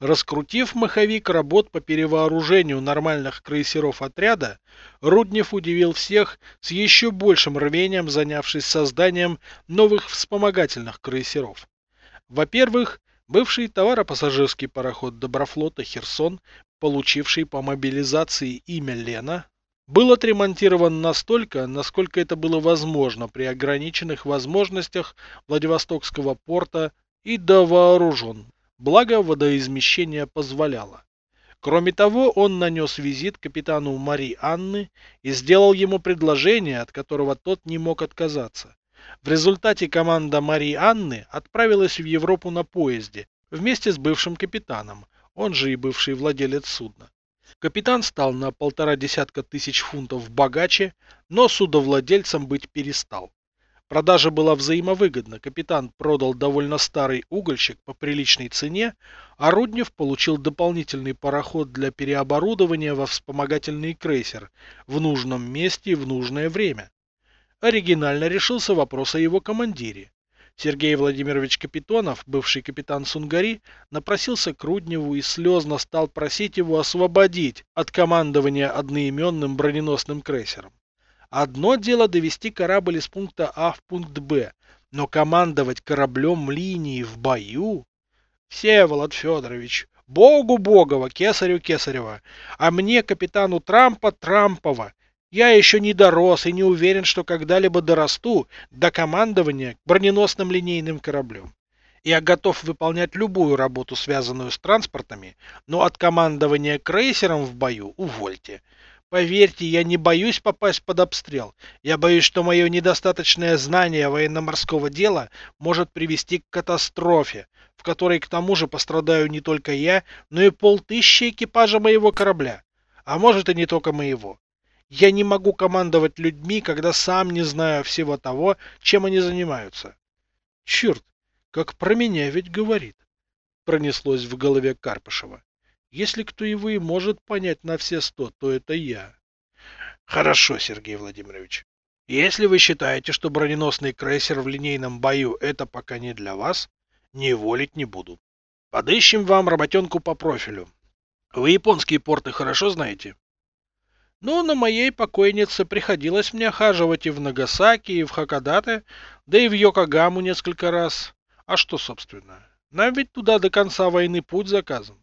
Раскрутив маховик работ по перевооружению нормальных крейсеров отряда, Руднев удивил всех с еще большим рвением занявшись созданием новых вспомогательных крейсеров. Во-первых, бывший товаропассажирский пароход Доброфлота «Херсон», получивший по мобилизации имя Лена, был отремонтирован настолько, насколько это было возможно при ограниченных возможностях Владивостокского порта и довооружен благо водоизмещение позволяло. Кроме того, он нанес визит капитану Мари Анны и сделал ему предложение, от которого тот не мог отказаться. В результате команда Мари Анны отправилась в Европу на поезде вместе с бывшим капитаном, он же и бывший владелец судна. Капитан стал на полтора десятка тысяч фунтов богаче, но судовладельцем быть перестал. Продажа была взаимовыгодна. Капитан продал довольно старый угольщик по приличной цене, а Руднев получил дополнительный пароход для переоборудования во вспомогательный крейсер в нужном месте в нужное время. Оригинально решился вопрос о его командире. Сергей Владимирович Капитонов, бывший капитан Сунгари, напросился к Рудневу и слезно стал просить его освободить от командования одноименным броненосным крейсером. Одно дело довести корабль из пункта А в пункт Б, но командовать кораблем линии в бою... Всеволод Федорович, богу Богова, кесарю Кесарева, а мне, капитану Трампа, Трампова. Я еще не дорос и не уверен, что когда-либо дорасту до командования броненосным линейным кораблем. Я готов выполнять любую работу, связанную с транспортами, но от командования крейсером в бою увольте. Поверьте, я не боюсь попасть под обстрел. Я боюсь, что мое недостаточное знание военно-морского дела может привести к катастрофе, в которой к тому же пострадаю не только я, но и полтысячи экипажа моего корабля. А может и не только моего. Я не могу командовать людьми, когда сам не знаю всего того, чем они занимаются. Черт, как про меня ведь говорит. Пронеслось в голове Карпышева. Если кто его и может понять на все сто, то это я. Хорошо, Сергей Владимирович. Если вы считаете, что броненосный крейсер в линейном бою это пока не для вас, не волить не буду. Подыщем вам работенку по профилю. Вы японские порты хорошо знаете? Ну, на моей покойнице приходилось мне хаживать и в Нагасаки, и в Хакодате, да и в Йокогаму несколько раз. А что, собственно? Нам ведь туда до конца войны путь заказан.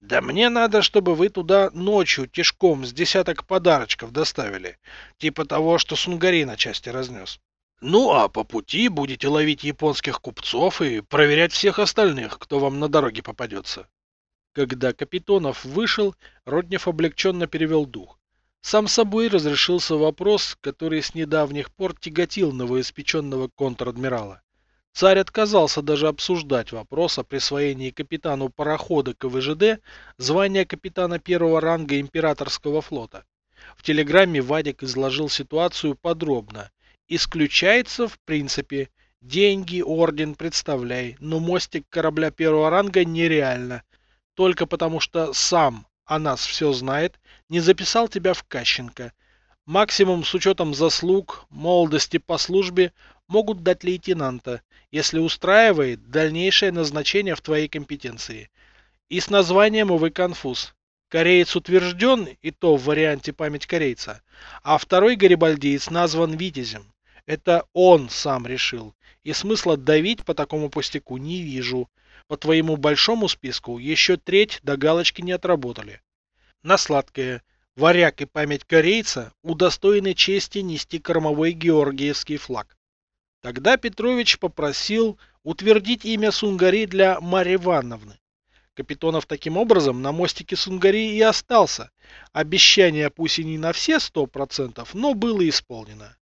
Да мне надо, чтобы вы туда ночью тишком с десяток подарочков доставили. Типа того, что Сунгари на части разнес. Ну, а по пути будете ловить японских купцов и проверять всех остальных, кто вам на дороге попадется. Когда Капитонов вышел, Роднев облегченно перевел дух. Сам собой разрешился вопрос, который с недавних пор тяготил новоиспеченного контр-адмирала. Царь отказался даже обсуждать вопрос о присвоении капитану парохода КВЖД звания капитана первого ранга императорского флота. В телеграмме Вадик изложил ситуацию подробно. Исключается, в принципе, деньги, орден, представляй, но мостик корабля первого ранга нереально. Только потому что сам о нас все знает, не записал тебя в Кащенко. Максимум с учетом заслуг, молодости по службе могут дать лейтенанта, если устраивает дальнейшее назначение в твоей компетенции. И с названием, увы, конфуз. Кореец утвержден, и то в варианте память корейца, а второй гарибальдиец назван Витязем. Это он сам решил, и смысла давить по такому пустяку не вижу. По твоему большому списку еще треть до галочки не отработали. На сладкое. Варяг и память корейца удостоены чести нести кормовой георгиевский флаг. Тогда Петрович попросил утвердить имя Сунгари для Марьи Ивановны. Капитонов таким образом на мостике Сунгари и остался. Обещание пусть и не на все сто процентов, но было исполнено.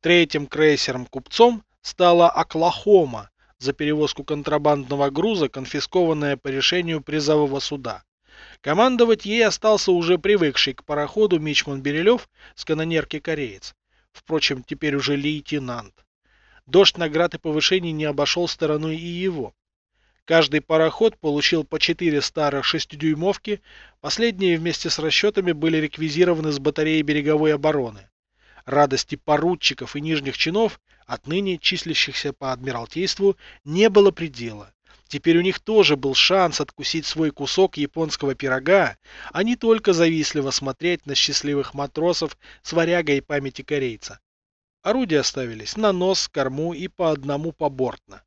Третьим крейсером-купцом стала Оклахома за перевозку контрабандного груза, конфискованная по решению призового суда. Командовать ей остался уже привыкший к пароходу Мичман Берилев с канонерки кореец. Впрочем, теперь уже лейтенант. Дождь наград и повышений не обошел стороной и его. Каждый пароход получил по 4 старых шестидюймовки, последние вместе с расчетами были реквизированы с батареи береговой обороны. Радости поручиков и нижних чинов, отныне числящихся по Адмиралтейству, не было предела. Теперь у них тоже был шанс откусить свой кусок японского пирога, а не только завистливо смотреть на счастливых матросов с варягой памяти корейца. Орудия ставились на нос, корму и по одному побортно.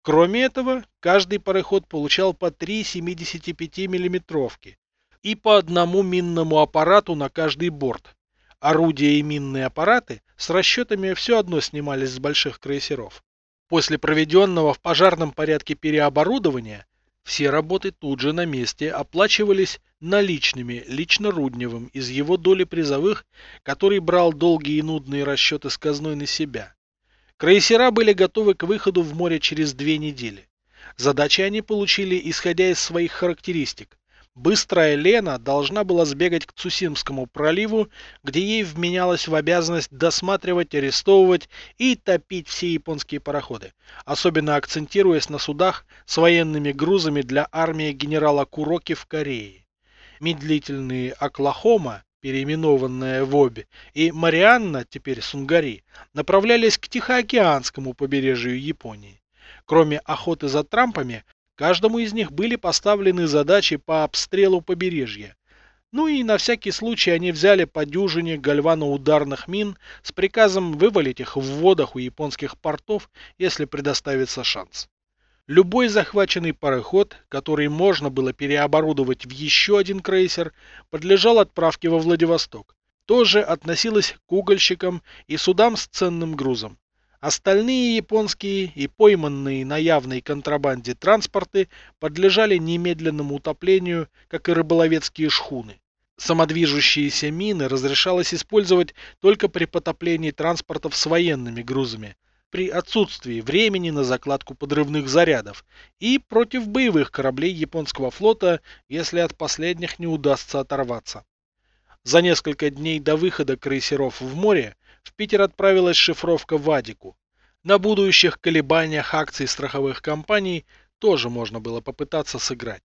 Кроме этого, каждый пароход получал по три 75 миллиметровки и по одному минному аппарату на каждый борт. Орудия и минные аппараты с расчетами все одно снимались с больших крейсеров. После проведенного в пожарном порядке переоборудования все работы тут же на месте оплачивались наличными лично Рудневым из его доли призовых, который брал долгие и нудные расчеты с казной на себя. Крейсера были готовы к выходу в море через две недели. Задачи они получили, исходя из своих характеристик. Быстрая Лена должна была сбегать к Цусимскому проливу, где ей вменялось в обязанность досматривать, арестовывать и топить все японские пароходы, особенно акцентируясь на судах с военными грузами для армии генерала Куроки в Корее. Медлительные Оклахома переименованная в обе, и Марианна, теперь Сунгари, направлялись к Тихоокеанскому побережью Японии. Кроме охоты за трампами, каждому из них были поставлены задачи по обстрелу побережья. Ну и на всякий случай они взяли по дюжине гальваноударных мин с приказом вывалить их в водах у японских портов, если предоставится шанс. Любой захваченный пароход, который можно было переоборудовать в еще один крейсер, подлежал отправке во Владивосток. Тоже относилось к угольщикам и судам с ценным грузом. Остальные японские и пойманные на явной контрабанде транспорты подлежали немедленному утоплению, как и рыболовецкие шхуны. Самодвижущиеся мины разрешалось использовать только при потоплении транспортов с военными грузами, при отсутствии времени на закладку подрывных зарядов и против боевых кораблей японского флота, если от последних не удастся оторваться. За несколько дней до выхода крейсеров в море в Питер отправилась шифровка Вадику. На будущих колебаниях акций страховых компаний тоже можно было попытаться сыграть.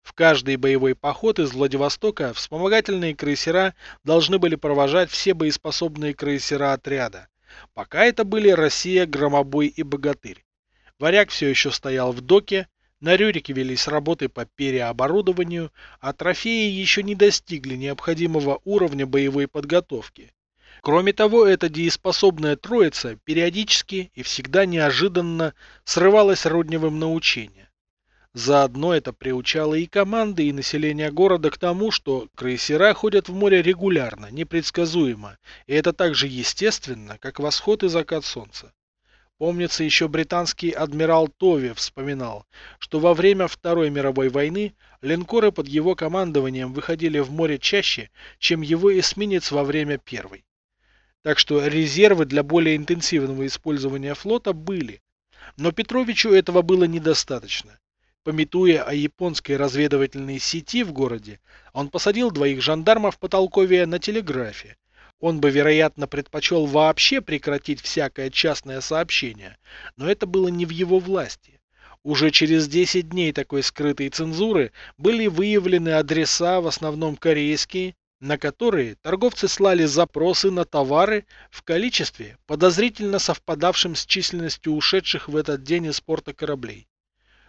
В каждый боевой поход из Владивостока вспомогательные крейсера должны были провожать все боеспособные крейсера отряда, Пока это были Россия, Громобой и Богатырь. Варяг все еще стоял в доке, на Рюрике велись работы по переоборудованию, а трофеи еще не достигли необходимого уровня боевой подготовки. Кроме того, эта дееспособная троица периодически и всегда неожиданно срывалась Рудневым на учения. Заодно это приучало и команды, и население города к тому, что крейсера ходят в море регулярно, непредсказуемо, и это так же естественно, как восход и закат солнца. Помнится, еще британский адмирал Тови вспоминал, что во время Второй мировой войны линкоры под его командованием выходили в море чаще, чем его эсминец во время Первой. Так что резервы для более интенсивного использования флота были. Но Петровичу этого было недостаточно. Пометуя о японской разведывательной сети в городе, он посадил двоих жандармов потолковия на телеграфе. Он бы, вероятно, предпочел вообще прекратить всякое частное сообщение, но это было не в его власти. Уже через 10 дней такой скрытой цензуры были выявлены адреса, в основном корейские, на которые торговцы слали запросы на товары в количестве, подозрительно совпадавшем с численностью ушедших в этот день из порта кораблей.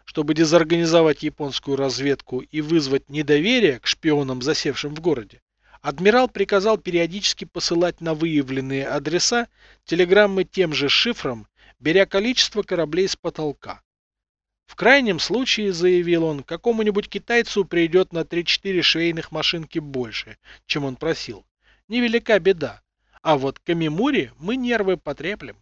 Чтобы дезорганизовать японскую разведку и вызвать недоверие к шпионам, засевшим в городе, адмирал приказал периодически посылать на выявленные адреса телеграммы тем же шифром, беря количество кораблей с потолка. В крайнем случае, заявил он, какому-нибудь китайцу придет на 3-4 швейных машинки больше, чем он просил. Невелика беда. А вот Камимури мы нервы потреплем.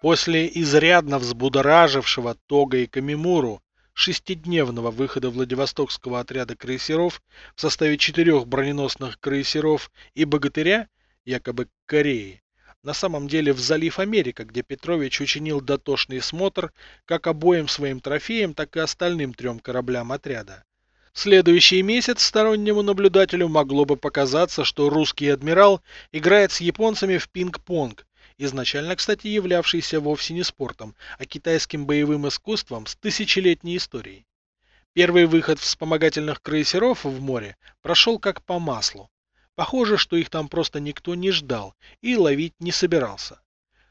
После изрядно взбудоражившего Тога и Камимуру шестидневного выхода Владивостокского отряда крейсеров в составе четырех броненосных крейсеров и богатыря, якобы к Корее, на самом деле в залив Америка, где Петрович учинил дотошный смотр как обоим своим трофеям, так и остальным трем кораблям отряда. Следующий месяц стороннему наблюдателю могло бы показаться, что русский адмирал играет с японцами в пинг-понг, изначально, кстати, являвшийся вовсе не спортом, а китайским боевым искусством с тысячелетней историей. Первый выход вспомогательных крейсеров в море прошел как по маслу. Похоже, что их там просто никто не ждал и ловить не собирался.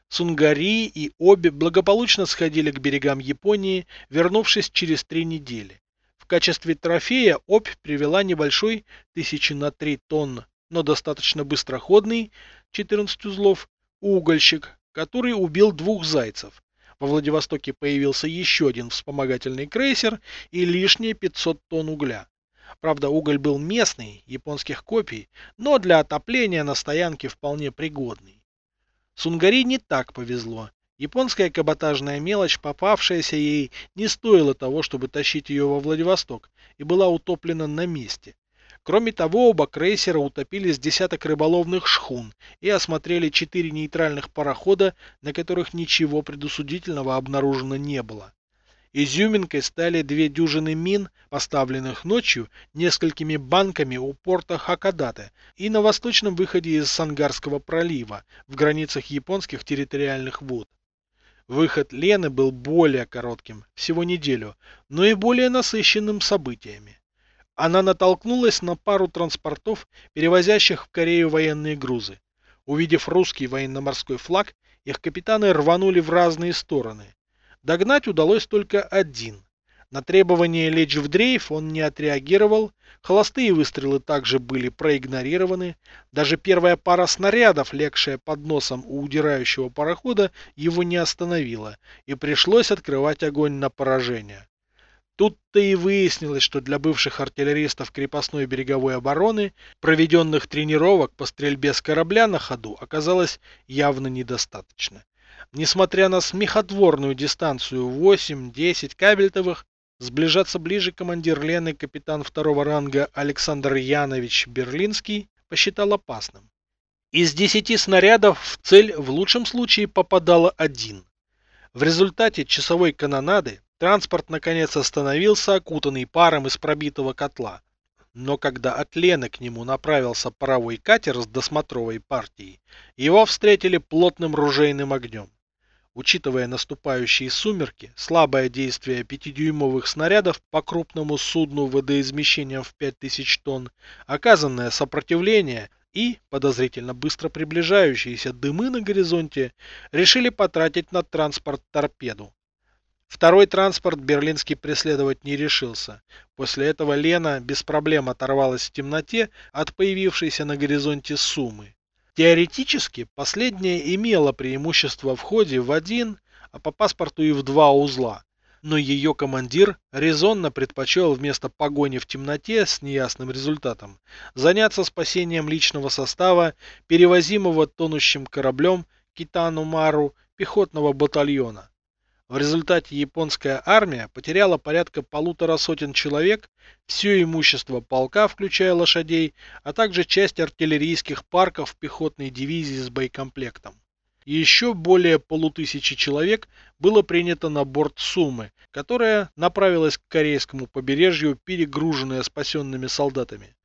Сунгари и обе благополучно сходили к берегам Японии, вернувшись через три недели. В качестве трофея Обь привела небольшой, тысячи на три тонн, но достаточно быстроходный, 14 узлов, угольщик, который убил двух зайцев. Во Владивостоке появился еще один вспомогательный крейсер и лишние 500 тонн угля. Правда, уголь был местный, японских копий, но для отопления на стоянке вполне пригодный. Сунгари не так повезло. Японская каботажная мелочь, попавшаяся ей, не стоила того, чтобы тащить ее во Владивосток, и была утоплена на месте. Кроме того, оба крейсера утопили с десяток рыболовных шхун и осмотрели четыре нейтральных парохода, на которых ничего предусудительного обнаружено не было. Изюминкой стали две дюжины мин, поставленных ночью несколькими банками у порта Хакадате и на восточном выходе из Сангарского пролива в границах японских территориальных вод. Выход Лены был более коротким, всего неделю, но и более насыщенным событиями. Она натолкнулась на пару транспортов, перевозящих в Корею военные грузы. Увидев русский военно-морской флаг, их капитаны рванули в разные стороны. Догнать удалось только один. На требование лечь в дрейф он не отреагировал, холостые выстрелы также были проигнорированы, даже первая пара снарядов, легшая под носом у удирающего парохода, его не остановила, и пришлось открывать огонь на поражение. Тут-то и выяснилось, что для бывших артиллеристов крепостной береговой обороны проведенных тренировок по стрельбе с корабля на ходу оказалось явно недостаточно. Несмотря на смехотворную дистанцию 8-10 кабельтовых, сближаться ближе командир Лены капитан второго ранга Александр Янович Берлинский посчитал опасным. Из десяти снарядов в цель в лучшем случае попадало один. В результате часовой канонады транспорт наконец остановился, окутанный паром из пробитого котла. Но когда от Лены к нему направился паровой катер с досмотровой партией, его встретили плотным ружейным огнем. Учитывая наступающие сумерки, слабое действие пятидюймовых снарядов по крупному судну водоизмещением в 5000 тонн, оказанное сопротивление и подозрительно быстро приближающиеся дымы на горизонте, решили потратить на транспорт торпеду. Второй транспорт Берлинский преследовать не решился. После этого Лена без проблем оторвалась в темноте от появившейся на горизонте суммы. Теоретически, последняя имела преимущество в ходе в один, а по паспорту и в два узла. Но ее командир резонно предпочел вместо погони в темноте с неясным результатом заняться спасением личного состава, перевозимого тонущим кораблем Китану Мару пехотного батальона. В результате японская армия потеряла порядка полутора сотен человек, все имущество полка, включая лошадей, а также часть артиллерийских парков пехотной дивизии с боекомплектом. Еще более полутысячи человек было принято на борт Сумы, которая направилась к корейскому побережью, перегруженная спасенными солдатами.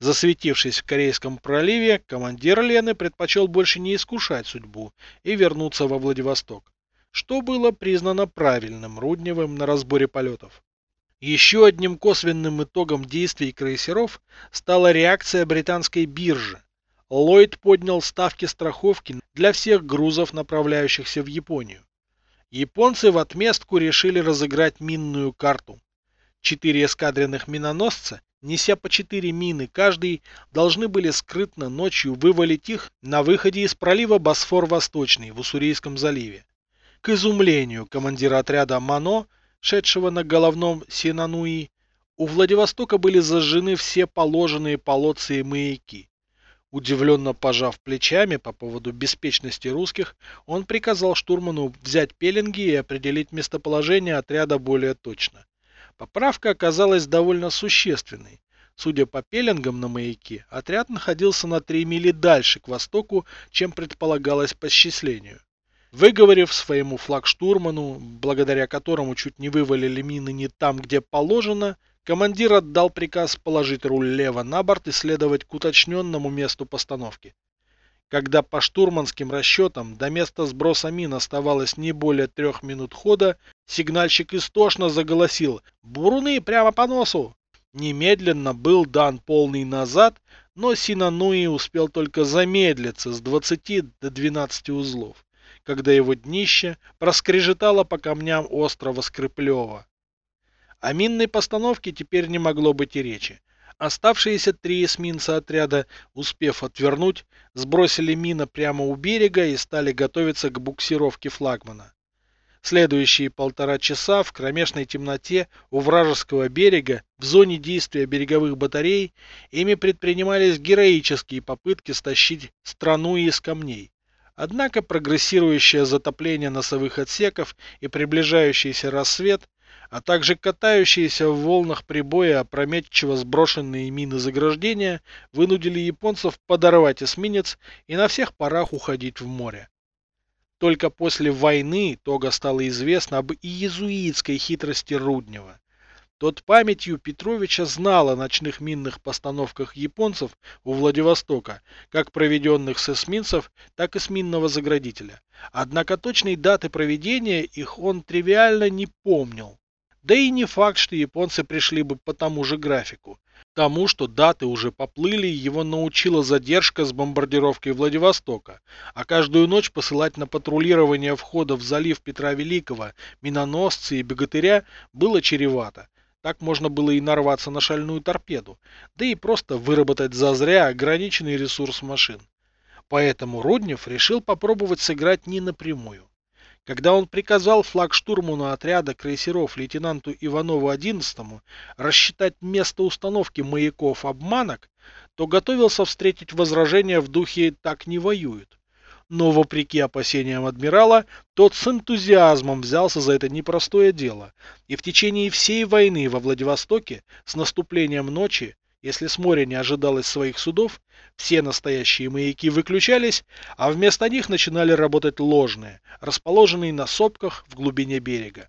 Засветившись в Корейском проливе, командир Лены предпочел больше не искушать судьбу и вернуться во Владивосток что было признано правильным Рудневым на разборе полетов. Еще одним косвенным итогом действий крейсеров стала реакция британской биржи. Ллойд поднял ставки страховки для всех грузов, направляющихся в Японию. Японцы в отместку решили разыграть минную карту. Четыре эскадренных миноносца, неся по четыре мины каждый, должны были скрытно ночью вывалить их на выходе из пролива Босфор-Восточный в Уссурийском заливе. К изумлению командира отряда Мано, шедшего на головном Синануи, у Владивостока были зажжены все положенные полоцы и маяки. Удивленно пожав плечами по поводу беспечности русских, он приказал штурману взять пеленги и определить местоположение отряда более точно. Поправка оказалась довольно существенной. Судя по пеленгам на маяке, отряд находился на 3 мили дальше к востоку, чем предполагалось по счислению. Выговорив своему флагштурману, благодаря которому чуть не вывалили мины не там, где положено, командир отдал приказ положить руль лево на борт и следовать к уточненному месту постановки. Когда по штурманским расчетам до места сброса мин оставалось не более трех минут хода, сигнальщик истошно заголосил «Буруны прямо по носу!». Немедленно был дан полный назад, но Синануи успел только замедлиться с 20 до 12 узлов. Когда его днище проскрежетало по камням острова Скрыплева. О минной постановке теперь не могло быть и речи. Оставшиеся три эсминца отряда, успев отвернуть, сбросили мина прямо у берега и стали готовиться к буксировке флагмана. Следующие полтора часа в кромешной темноте у вражеского берега, в зоне действия береговых батарей, ими предпринимались героические попытки стащить страну из камней. Однако прогрессирующее затопление носовых отсеков и приближающийся рассвет, а также катающиеся в волнах прибоя опрометчиво сброшенные мины заграждения вынудили японцев подорвать эсминец и на всех парах уходить в море. Только после войны Тога стало известно об иезуитской хитрости Руднева. Тот памятью Петровича знал о ночных минных постановках японцев у Владивостока, как проведенных с эсминцев, так и с минного заградителя. Однако точной даты проведения их он тривиально не помнил. Да и не факт, что японцы пришли бы по тому же графику. Тому, что даты уже поплыли, его научила задержка с бомбардировкой Владивостока, а каждую ночь посылать на патрулирование входа в залив Петра Великого миноносцы и богатыря было чревато. Так можно было и нарваться на шальную торпеду, да и просто выработать зазря ограниченный ресурс машин. Поэтому Руднев решил попробовать сыграть не напрямую. Когда он приказал флагштурману отряда крейсеров лейтенанту Иванову-11 рассчитать место установки маяков-обманок, то готовился встретить возражения в духе «так не воюют». Но, вопреки опасениям адмирала, тот с энтузиазмом взялся за это непростое дело, и в течение всей войны во Владивостоке с наступлением ночи если с моря не ожидалось своих судов, все настоящие маяки выключались, а вместо них начинали работать ложные, расположенные на сопках в глубине берега.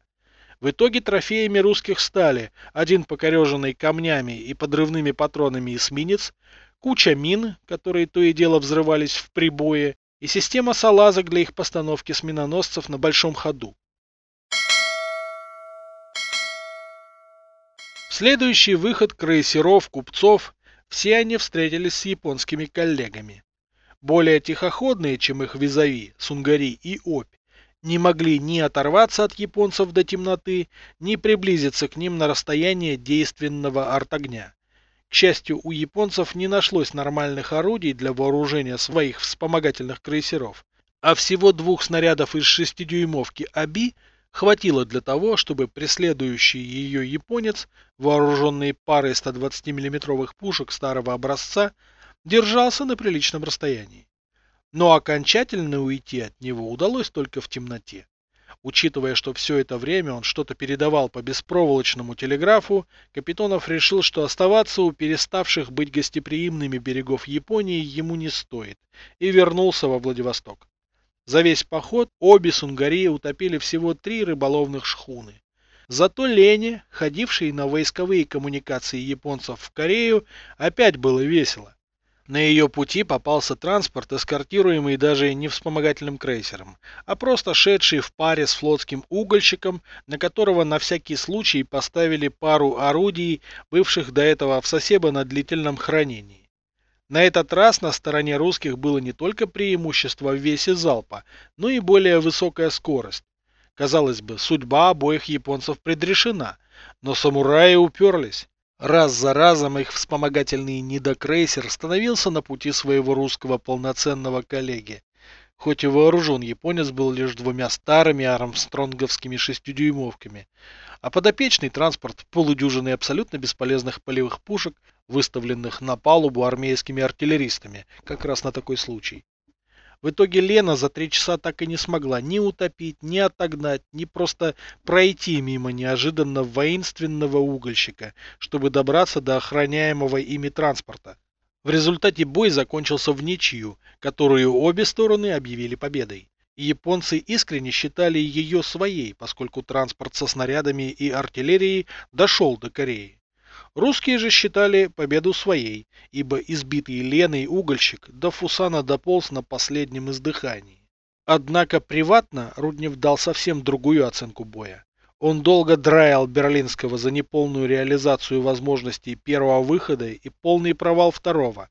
В итоге трофеями русских стали один покореженный камнями и подрывными патронами эсминец, куча мин, которые то и дело взрывались в прибое, и система салазок для их постановки с миноносцев на большом ходу. Следующий выход крейсеров, купцов, все они встретились с японскими коллегами. Более тихоходные, чем их визави, Сунгари и Обь, не могли ни оторваться от японцев до темноты, ни приблизиться к ним на расстояние действенного артогня. К счастью, у японцев не нашлось нормальных орудий для вооружения своих вспомогательных крейсеров, а всего двух снарядов из шестидюймовки АБИ хватило для того, чтобы преследующий ее японец, вооруженный парой 120 миллиметровых пушек старого образца, держался на приличном расстоянии. Но окончательно уйти от него удалось только в темноте. Учитывая, что все это время он что-то передавал по беспроволочному телеграфу, Капитонов решил, что оставаться у переставших быть гостеприимными берегов Японии ему не стоит, и вернулся во Владивосток. За весь поход обе Сунгарии утопили всего три рыболовных шхуны. Зато Лене, ходившей на войсковые коммуникации японцев в Корею, опять было весело. На ее пути попался транспорт, эскортируемый даже не вспомогательным крейсером, а просто шедший в паре с флотским угольщиком, на которого на всякий случай поставили пару орудий, бывших до этого в Сосебо на длительном хранении. На этот раз на стороне русских было не только преимущество в весе залпа, но и более высокая скорость. Казалось бы, судьба обоих японцев предрешена, но самураи уперлись. Раз за разом их вспомогательный недокрейсер становился на пути своего русского полноценного коллеги. Хоть и вооружен японец был лишь двумя старыми армстронговскими шестидюймовками, а подопечный транспорт полудюжины абсолютно бесполезных полевых пушек, выставленных на палубу армейскими артиллеристами, как раз на такой случай. В итоге Лена за три часа так и не смогла ни утопить, ни отогнать, ни просто пройти мимо неожиданно воинственного угольщика, чтобы добраться до охраняемого ими транспорта. В результате бой закончился в ничью, которую обе стороны объявили победой японцы искренне считали ее своей, поскольку транспорт со снарядами и артиллерией дошел до Кореи. Русские же считали победу своей, ибо избитый Леной угольщик до Фусана дополз на последнем издыхании. Однако приватно Руднев дал совсем другую оценку боя. Он долго драил Берлинского за неполную реализацию возможностей первого выхода и полный провал второго.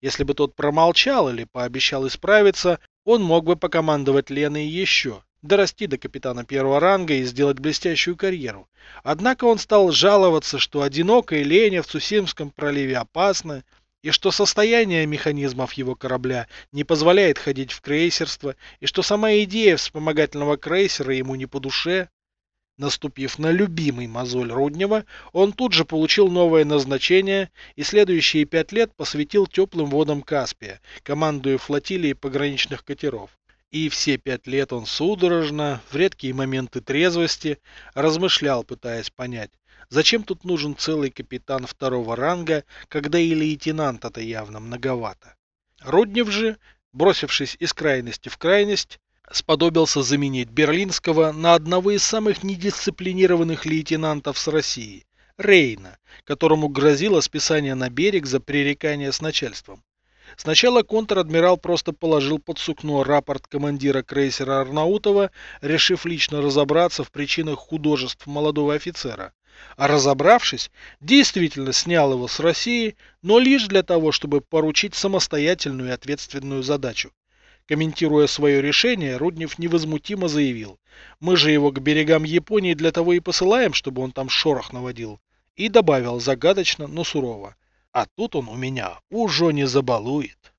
Если бы тот промолчал или пообещал исправиться, Он мог бы покомандовать Леной еще, дорасти до капитана первого ранга и сделать блестящую карьеру. Однако он стал жаловаться, что одинокая Леня в Цусимском проливе опасна, и что состояние механизмов его корабля не позволяет ходить в крейсерство, и что сама идея вспомогательного крейсера ему не по душе. Наступив на любимый мозоль Руднева, он тут же получил новое назначение и следующие пять лет посвятил теплым водам Каспия, командуя флотилией пограничных катеров. И все пять лет он судорожно, в редкие моменты трезвости, размышлял, пытаясь понять, зачем тут нужен целый капитан второго ранга, когда и лейтенанта-то явно многовато. Руднев же, бросившись из крайности в крайность, сподобился заменить Берлинского на одного из самых недисциплинированных лейтенантов с России, Рейна, которому грозило списание на берег за пререкание с начальством. Сначала контр-адмирал просто положил под сукно рапорт командира крейсера Арнаутова, решив лично разобраться в причинах художеств молодого офицера. А разобравшись, действительно снял его с России, но лишь для того, чтобы поручить самостоятельную и ответственную задачу Комментируя свое решение, Руднев невозмутимо заявил, мы же его к берегам Японии для того и посылаем, чтобы он там шорох наводил. И добавил загадочно, но сурово, а тут он у меня уже не забалует.